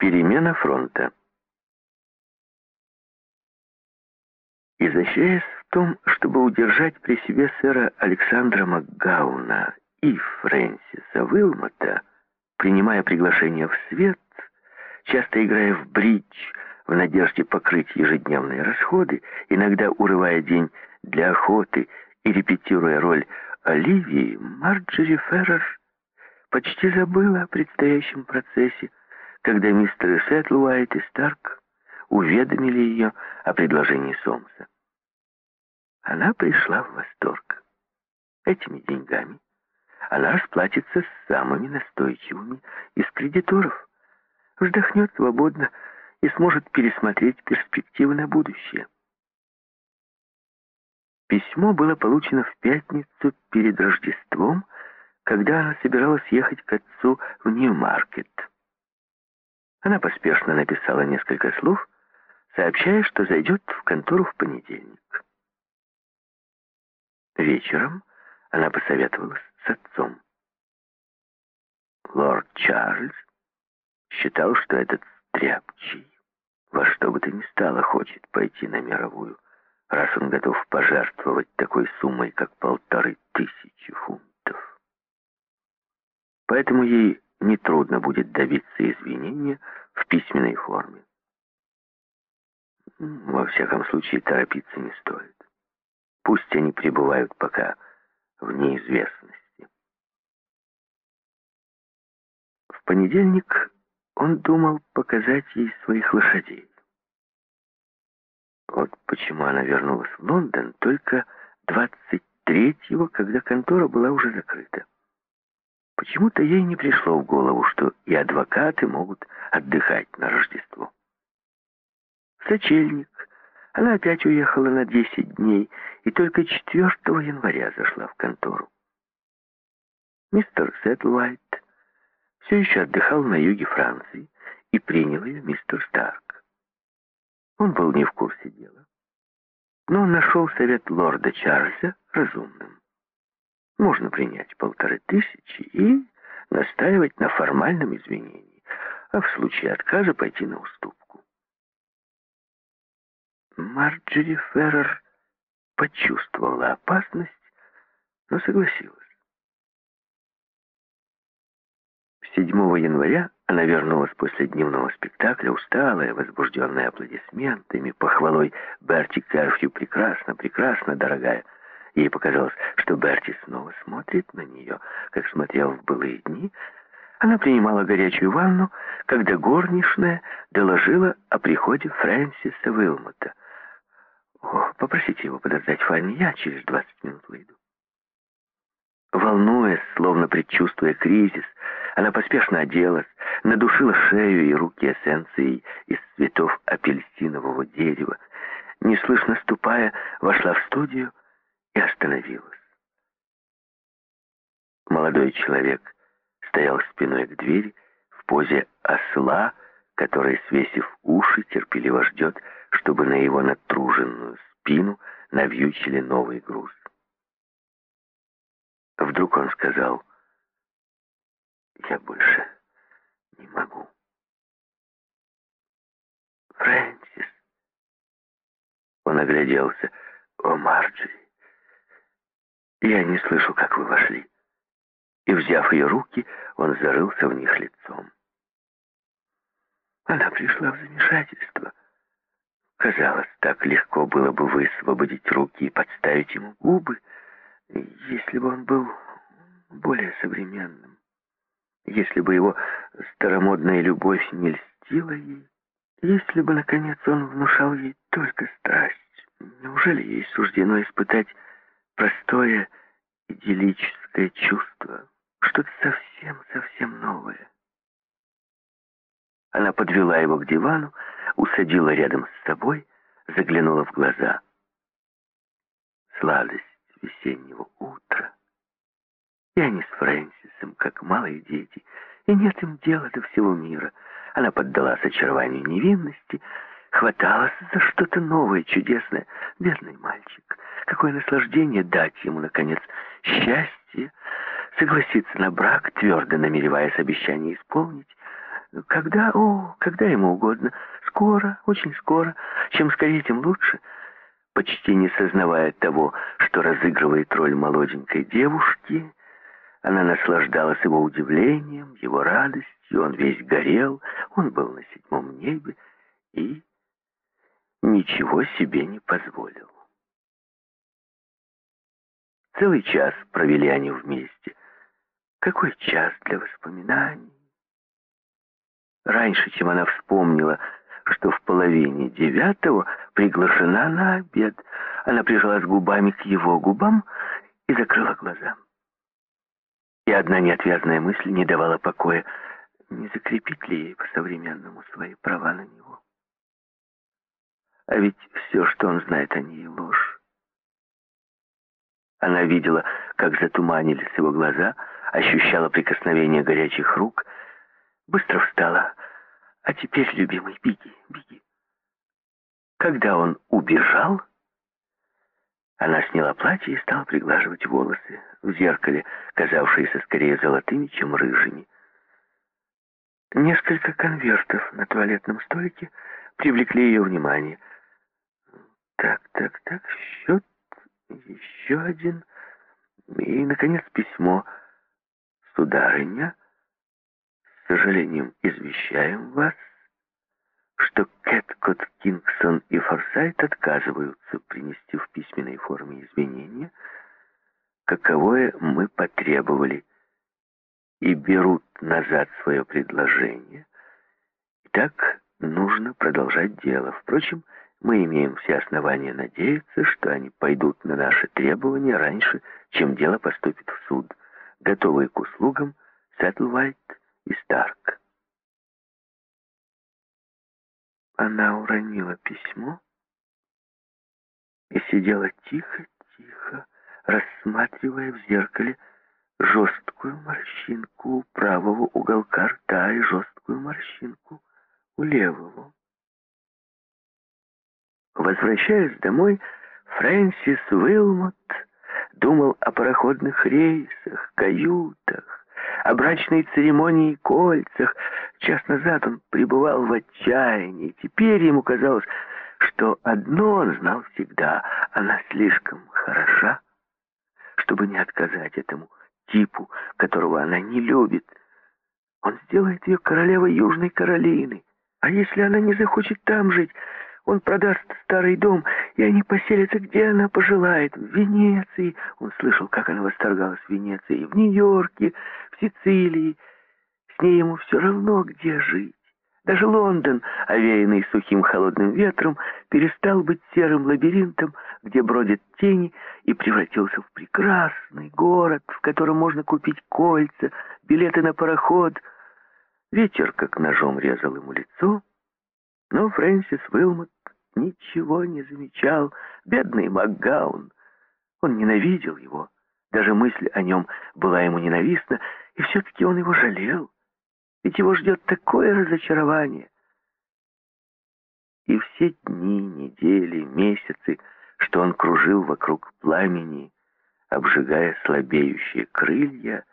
Перемена фронта. Изощряясь в том, чтобы удержать при себе сэра Александра Макгауна и Фрэнсиса Уилмота, принимая приглашение в свет, часто играя в бридж в надежде покрыть ежедневные расходы, иногда урывая день для охоты и репетируя роль Оливии, Марджери Феррер почти забыла о предстоящем процессе, когда мистеры Сетлуайт и Старк уведомили ее о предложении Сомса. Она пришла в восторг. Этими деньгами она расплатится с самыми настойчивыми из кредиторов, вздохнет свободно и сможет пересмотреть перспективы на будущее. Письмо было получено в пятницу перед Рождеством, когда она собиралась ехать к отцу в Нью-Маркет. Она поспешно написала несколько слов, сообщая, что зайдет в контору в понедельник. Вечером она посоветовалась с отцом. Лорд Чарльз считал, что этот стряпчий во что бы то ни стало хочет пойти на мировую, раз он готов пожертвовать такой суммой, как полторы тысячи фунтов. Поэтому ей нетрудно будет добиться извинения в письменной форме. Во всяком случае, торопиться не стоит. Пусть они пребывают пока в неизвестности. В понедельник он думал показать ей своих лошадей. Вот почему она вернулась в Лондон только 23-го, когда контора была уже закрыта. Почему-то ей не пришло в голову, что и адвокаты могут отдыхать на Рождество. Сочельник она опять уехала на 10 дней и только 4 января зашла в контору. Мистер Сетлвайт все еще отдыхал на юге Франции и принял ее мистер Старк. Он был не в курсе дела, но нашел совет лорда Чарльза разумным можно принять полторы тысячи и настаивать на формальном извинении, а в случае отказа пойти на уступку. Марджери Феррер почувствовала опасность, но согласилась. 7 января она вернулась после дневного спектакля, усталая, возбужденная аплодисментами, похвалой «Берти Керфью прекрасно, прекрасно, дорогая». Ей показалось, что Берти снова смотрит на нее, как смотрел в былые дни. Она принимала горячую ванну, когда горничная доложила о приходе Фрэнсиса Уилмота. «О, попросите его подождать Фанни, я через двадцать минут выйду». Волнуясь, словно предчувствуя кризис, она поспешно оделась, надушила шею и руки эссенцией из цветов апельсинового дерева, неслышно ступая, вошла в студию и остановилась. Молодой человек стоял спиной к двери в позе осла, который, свесив уши, терпеливо ждет, чтобы на его натруженную спину навьючили новый груз. Вдруг он сказал, «Я больше не могу». «Фрэнсис!» Он огляделся. «О, Марджери!» Я не слышу, как вы вошли. И, взяв ее руки, он зарылся в них лицом. Она пришла в замешательство. Казалось, так легко было бы высвободить руки и подставить ему губы, если бы он был более современным. Если бы его старомодная любовь не льстила ей, если бы, наконец, он внушал ей только страсть, неужели ей суждено испытать простое идиллическое чувство, что-то совсем-совсем новое. Она подвела его к дивану, усадила рядом с собой, заглянула в глаза. Сладость весеннего утра. И они с Фрэнсисом, как малые дети, и нет им дела до всего мира. Она поддалась очарованию невинности, хваталась за что-то новое, чудесное. Бедный мальчик. Какое наслаждение дать ему, наконец, счастье, согласиться на брак, твердо намереваясь обещание исполнить. Когда? О, когда ему угодно. Скоро, очень скоро. Чем скорее, тем лучше. Почти не сознавая того, что разыгрывает роль молоденькой девушки, она наслаждалась его удивлением, его радостью, он весь горел, он был на седьмом небе и ничего себе не позволил. Целый час провели они вместе. Какой час для воспоминаний? Раньше, чем она вспомнила, что в половине девятого приглашена на обед, она прижалась губами к его губам и закрыла глаза. И одна неотвязная мысль не давала покоя, не закрепить ли ей по-современному свои права на него. А ведь все, что он знает о ней, ложь. Она видела, как затуманились его глаза, ощущала прикосновение горячих рук, быстро встала. А теперь, любимый, беги, беги. Когда он убежал, она сняла платье и стала приглаживать волосы в зеркале, казавшиеся скорее золотыми, чем рыжими. Несколько конвертов на туалетном столике привлекли ее внимание. Так, так, так, счет, еще один. И, наконец, письмо. Сударыня, с сожалением извещаем вас, что Кэткот, Кингсон и Форсайт отказываются принести в письменной форме извинения, каковое мы потребовали, и берут назад свое предложение. И так нужно продолжать дело. Впрочем, мы имеем все основания надеяться, что они пойдут на наши требования раньше, чем дело поступит в суд, готовые к услугам Сеттлвайт и Старк. Она уронила письмо и сидела тихо-тихо, рассматривая в зеркале жесткую морщинку у правого уголка рта и жесткую морщинку у левого. Возвращаясь домой, Фрэнсис Уилмот думал о пароходных рейсах, каютах, о брачной церемонии и кольцах. Час назад он пребывал в отчаянии. Теперь ему казалось, что одно он знал всегда. Она слишком хороша, чтобы не отказать этому типу, которого она не любит. Он сделает ее королевой Южной Каролины. А если она не захочет там жить, он продаст старый дом, и они поселятся, где она пожелает. В Венеции. Он слышал, как она восторгалась в Венеции. В Нью-Йорке, в Сицилии. С ней ему все равно, где жить. Даже Лондон, овеянный сухим холодным ветром, перестал быть серым лабиринтом, где бродят тени, и превратился в прекрасный город, в котором можно купить кольца, билеты на пароход. Ветер как ножом резал ему лицо, но Фрэнсис Уилмот ничего не замечал. Бедный Макгаун. Он ненавидел его. Даже мысль о нем была ему ненавистна, и все-таки он его жалел. Ведь его ждет такое разочарование. И все дни, недели, месяцы, что он кружил вокруг пламени, обжигая слабеющие крылья,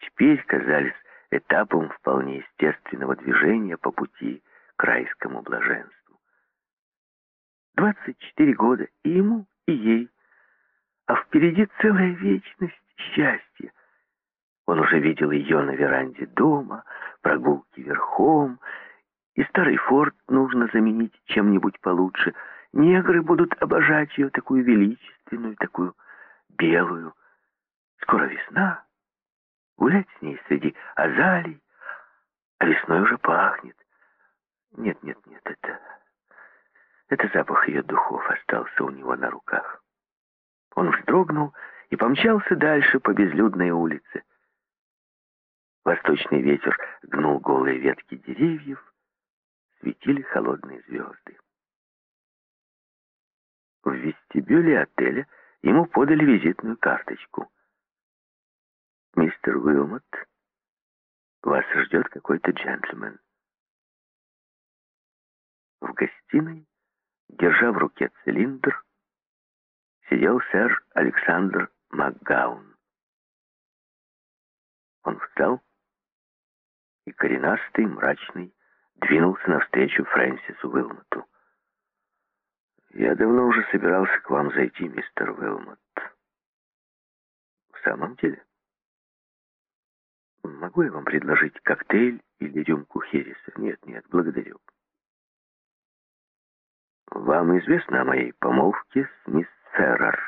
теперь казались этапом вполне естественного движения по пути к райскому блаженству. 24 года и ему, и ей, а впереди целая вечность счастья. Он уже видел ее на веранде дома, прогулки верхом, и старый форт нужно заменить чем-нибудь получше. Негры будут обожать ее такую величественную, такую белую. Скоро весна. Гулять с ней среди азалий, а весной уже пахнет. Нет, нет, нет, это... Это запах ее духов остался у него на руках. Он вздрогнул и помчался дальше по безлюдной улице. Восточный ветер гнул голые ветки деревьев, светили холодные звезды. В вестибюле отеля ему подали визитную карточку. «Мистер Уилмот, вас ждет какой-то джентльмен». Гостиной, держа в руке цилиндр, сидел сэр Александр Макгаун. Он встал и коренастый, мрачный, двинулся навстречу Фрэнсису Уилмоту. «Я давно уже собирался к вам зайти, мистер Уилмот». «В самом деле?» «Могу я вам предложить коктейль или рюмку Хереса?» «Нет, нет, благодарю». «Вам известно о моей помолвке с мисс Феррер?»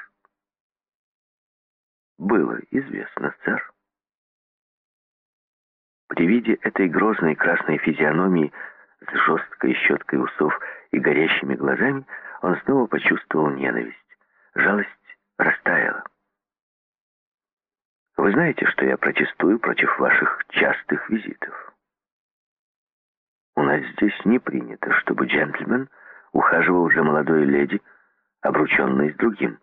«Было известно, сэр». При виде этой грозной красной физиономии с жесткой щеткой усов и горящими глазами он снова почувствовал ненависть. Жалость растаяла. Вы знаете, что я протестую против ваших частых визитов. У нас здесь не принято, чтобы джентльмен ухаживал за молодой леди, обрученной с другим.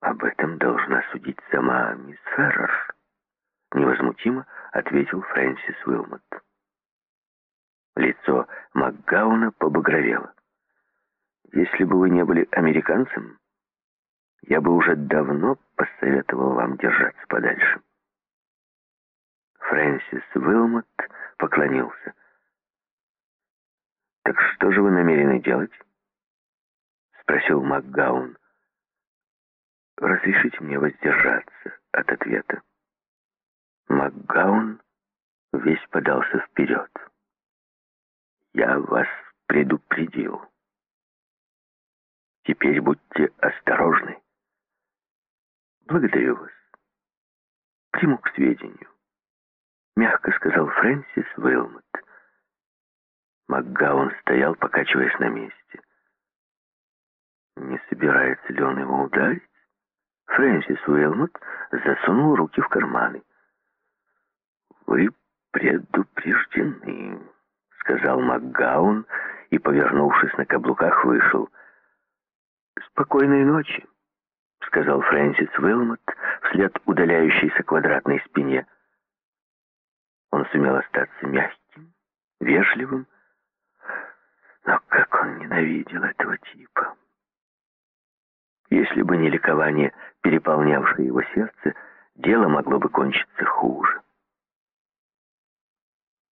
Об этом должна судить сама мисс Феррер. Невозмутимо ответил Фрэнсис Уилмот. Лицо Макгауна побагровело. Если бы вы не были американцем, я бы уже давно посоветовал вам держаться подальше. Фрэнсис Уилмот поклонился. «Так что же вы намерены делать?» — спросил Макгаун. «Разрешите мне воздержаться от ответа». Макгаун весь подался вперед. «Я вас предупредил. Теперь будьте осторожны. Благодарю вас. Приму к сведению», — мягко сказал Фрэнсис Уилмот. Макгаун стоял, покачиваясь на месте. Не собирается ли он его ударить? Фрэнсис Уилмот засунул руки в карманы. «Вы предупреждены», — сказал Макгаун и, повернувшись на каблуках, вышел. «Спокойной ночи», — сказал Фрэнсис Уилмот вслед удаляющейся квадратной спине. Он сумел остаться мягким, вежливым, но как он ненавидел этого типа. Если бы не ликование, переполнявшее его сердце, дело могло бы кончиться хуже.